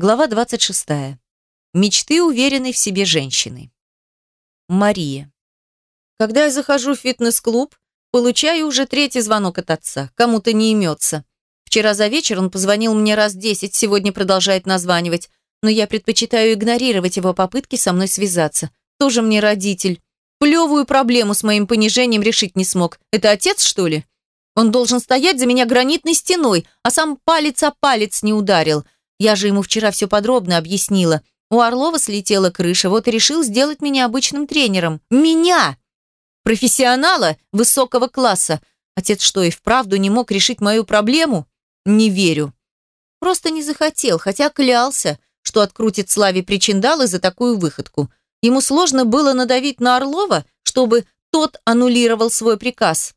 Глава 26. Мечты уверенной в себе женщины. Мария. Когда я захожу в фитнес-клуб, получаю уже третий звонок от отца. Кому-то не имется. Вчера за вечер он позвонил мне раз десять, сегодня продолжает названивать, но я предпочитаю игнорировать его попытки со мной связаться. Тоже мне родитель. Плевую проблему с моим понижением решить не смог. Это отец, что ли? Он должен стоять за меня гранитной стеной, а сам палец о палец не ударил. Я же ему вчера все подробно объяснила. У Орлова слетела крыша, вот и решил сделать меня обычным тренером. Меня! Профессионала высокого класса. Отец что, и вправду не мог решить мою проблему? Не верю. Просто не захотел, хотя клялся, что открутит Славе причиндалы за такую выходку. Ему сложно было надавить на Орлова, чтобы тот аннулировал свой приказ.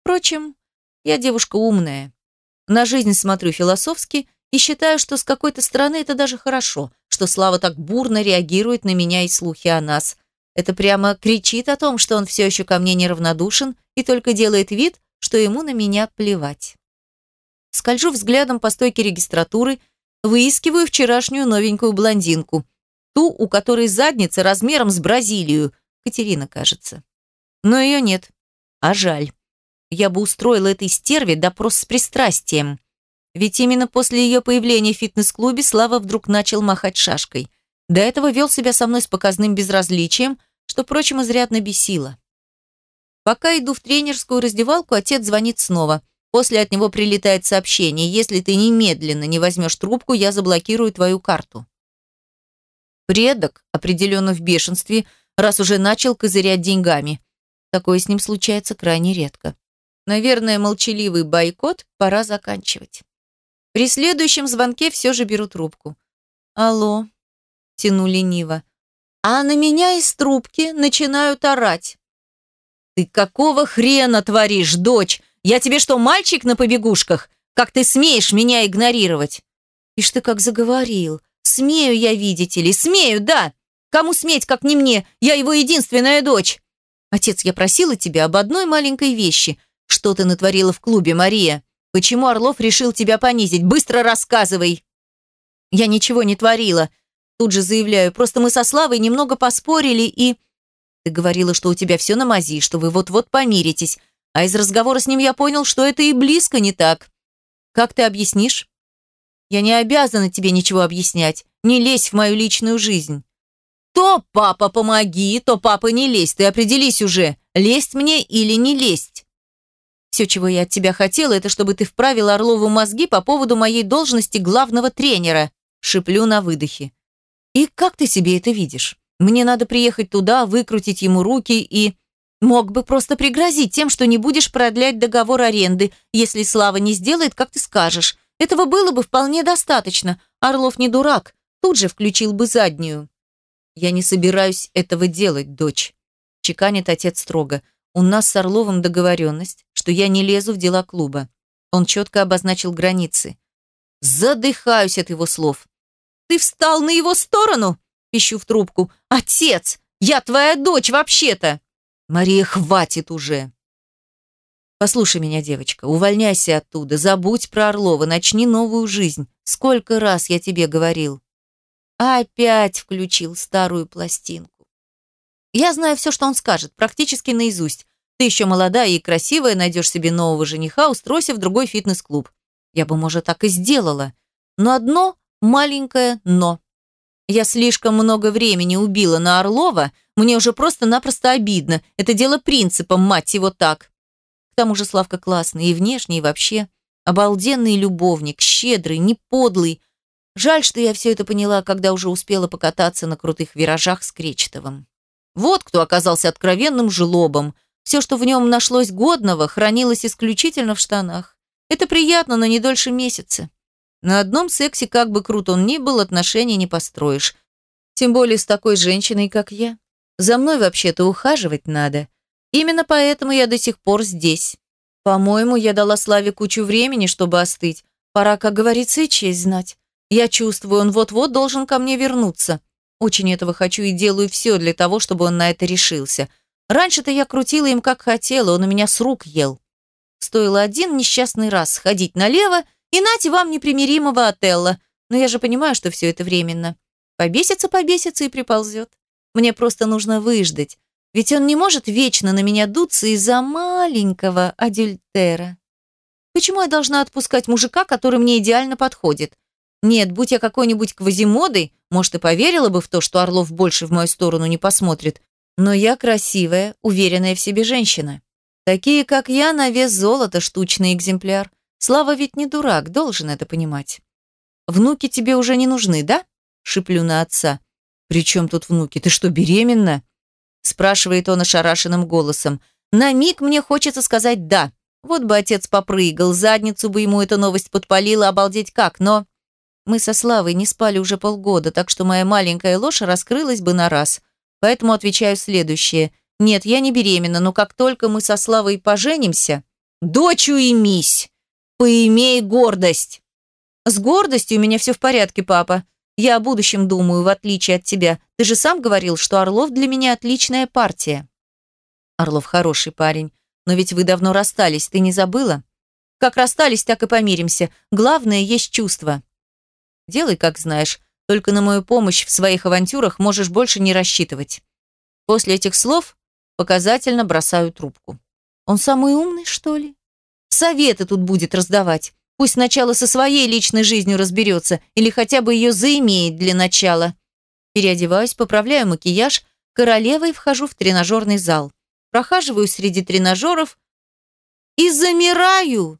Впрочем, я девушка умная. На жизнь смотрю философски и считаю, что с какой-то стороны это даже хорошо, что Слава так бурно реагирует на меня и слухи о нас. Это прямо кричит о том, что он все еще ко мне неравнодушен и только делает вид, что ему на меня плевать. Скольжу взглядом по стойке регистратуры, выискиваю вчерашнюю новенькую блондинку, ту, у которой задница размером с Бразилию, Катерина, кажется. Но ее нет. А жаль я бы устроила этой стерве допрос с пристрастием. Ведь именно после ее появления в фитнес-клубе Слава вдруг начал махать шашкой. До этого вел себя со мной с показным безразличием, что, впрочем, изрядно бесило. Пока иду в тренерскую раздевалку, отец звонит снова. После от него прилетает сообщение. Если ты немедленно не возьмешь трубку, я заблокирую твою карту. Предок определенно в бешенстве, раз уже начал козырять деньгами. Такое с ним случается крайне редко. Наверное, молчаливый бойкот пора заканчивать. При следующем звонке все же беру трубку. «Алло», — тяну лениво. А на меня из трубки начинают орать. «Ты какого хрена творишь, дочь? Я тебе что, мальчик на побегушках? Как ты смеешь меня игнорировать?» «Ишь ты как заговорил. Смею я, видите ли, смею, да. Кому сметь, как не мне? Я его единственная дочь. Отец, я просила тебя об одной маленькой вещи. Что ты натворила в клубе, Мария? Почему Орлов решил тебя понизить? Быстро рассказывай!» «Я ничего не творила», Тут же заявляю, просто мы со Славой немного поспорили и... Ты говорила, что у тебя все на мази, что вы вот-вот помиритесь, а из разговора с ним я понял, что это и близко не так. Как ты объяснишь? Я не обязана тебе ничего объяснять. Не лезь в мою личную жизнь. То папа помоги, то папа не лезь. Ты определись уже, лезть мне или не лезть. Все, чего я от тебя хотела, это чтобы ты вправила Орлову мозги по поводу моей должности главного тренера. Шиплю на выдохе. И как ты себе это видишь? Мне надо приехать туда, выкрутить ему руки и... Мог бы просто пригрозить тем, что не будешь продлять договор аренды, если Слава не сделает, как ты скажешь. Этого было бы вполне достаточно. Орлов не дурак, тут же включил бы заднюю. Я не собираюсь этого делать, дочь. Чеканит отец строго. У нас с Орловым договоренность, что я не лезу в дела клуба. Он четко обозначил границы. Задыхаюсь от его слов. «Ты встал на его сторону?» Пищу в трубку. «Отец! Я твоя дочь вообще-то!» «Мария, хватит уже!» «Послушай меня, девочка, увольняйся оттуда, забудь про Орлова, начни новую жизнь. Сколько раз я тебе говорил?» Опять включил старую пластинку. Я знаю все, что он скажет, практически наизусть. Ты еще молодая и красивая, найдешь себе нового жениха, устройся в другой фитнес-клуб. Я бы, может, так и сделала. Но одно маленькое «но». Я слишком много времени убила на Орлова, мне уже просто-напросто обидно. Это дело принципа, мать его так. К тому же Славка классный и внешне, и вообще. Обалденный любовник, щедрый, не подлый. Жаль, что я все это поняла, когда уже успела покататься на крутых виражах с Кречетовым. Вот кто оказался откровенным жлобом. Все, что в нем нашлось годного, хранилось исключительно в штанах. Это приятно, но не дольше месяца. На одном сексе, как бы крут он ни был, отношений не построишь. Тем более с такой женщиной, как я. За мной вообще-то ухаживать надо. Именно поэтому я до сих пор здесь. По-моему, я дала Славе кучу времени, чтобы остыть. Пора, как говорится, и честь знать. Я чувствую, он вот-вот должен ко мне вернуться. Очень этого хочу и делаю все для того, чтобы он на это решился. Раньше-то я крутила им как хотела, он у меня с рук ел. Стоило один несчастный раз сходить налево, и нате вам непримиримого Отелла. Но я же понимаю, что все это временно. Побесится, побесится и приползет. Мне просто нужно выждать. Ведь он не может вечно на меня дуться из-за маленького адюльтера. Почему я должна отпускать мужика, который мне идеально подходит? Нет, будь я какой-нибудь квазимодой, может, и поверила бы в то, что Орлов больше в мою сторону не посмотрит. Но я красивая, уверенная в себе женщина. Такие, как я, на вес золота штучный экземпляр. Слава ведь не дурак, должен это понимать. Внуки тебе уже не нужны, да? Шиплю на отца. При чем тут внуки? Ты что, беременна? Спрашивает он ошарашенным голосом. На миг мне хочется сказать «да». Вот бы отец попрыгал, задницу бы ему эта новость подпалила, обалдеть как, но... Мы со Славой не спали уже полгода, так что моя маленькая ложь раскрылась бы на раз. Поэтому отвечаю следующее. Нет, я не беременна, но как только мы со Славой поженимся... Дочь уймись! Поимей гордость! С гордостью у меня все в порядке, папа. Я о будущем думаю, в отличие от тебя. Ты же сам говорил, что Орлов для меня отличная партия. Орлов хороший парень. Но ведь вы давно расстались, ты не забыла? Как расстались, так и помиримся. Главное, есть чувство. Делай, как знаешь. Только на мою помощь в своих авантюрах можешь больше не рассчитывать. После этих слов показательно бросаю трубку. Он самый умный, что ли? Советы тут будет раздавать. Пусть сначала со своей личной жизнью разберется или хотя бы ее заимеет для начала. Переодеваюсь, поправляю макияж, королевой вхожу в тренажерный зал. Прохаживаю среди тренажеров и замираю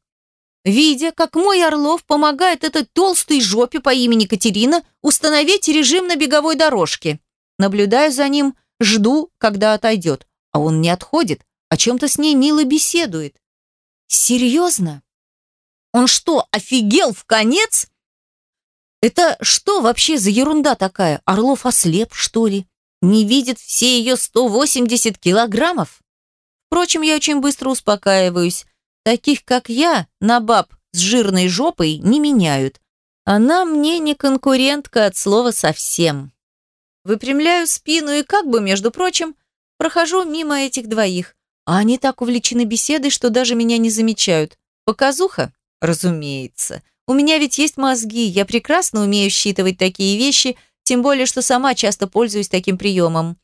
видя, как мой Орлов помогает этой толстой жопе по имени Катерина установить режим на беговой дорожке. Наблюдаю за ним, жду, когда отойдет. А он не отходит, о чем-то с ней мило беседует. Серьезно? Он что, офигел в конец? Это что вообще за ерунда такая? Орлов ослеп, что ли? Не видит все ее 180 килограммов? Впрочем, я очень быстро успокаиваюсь. Таких, как я, на баб с жирной жопой не меняют. Она мне не конкурентка от слова совсем. Выпрямляю спину и как бы, между прочим, прохожу мимо этих двоих. А они так увлечены беседой, что даже меня не замечают. Показуха? Разумеется. У меня ведь есть мозги, я прекрасно умею считывать такие вещи, тем более, что сама часто пользуюсь таким приемом.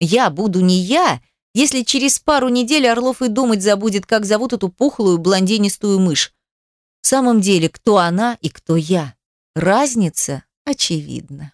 Я буду не я, если через пару недель Орлов и думать забудет, как зовут эту пухлую блондинистую мышь. В самом деле, кто она и кто я? Разница очевидна.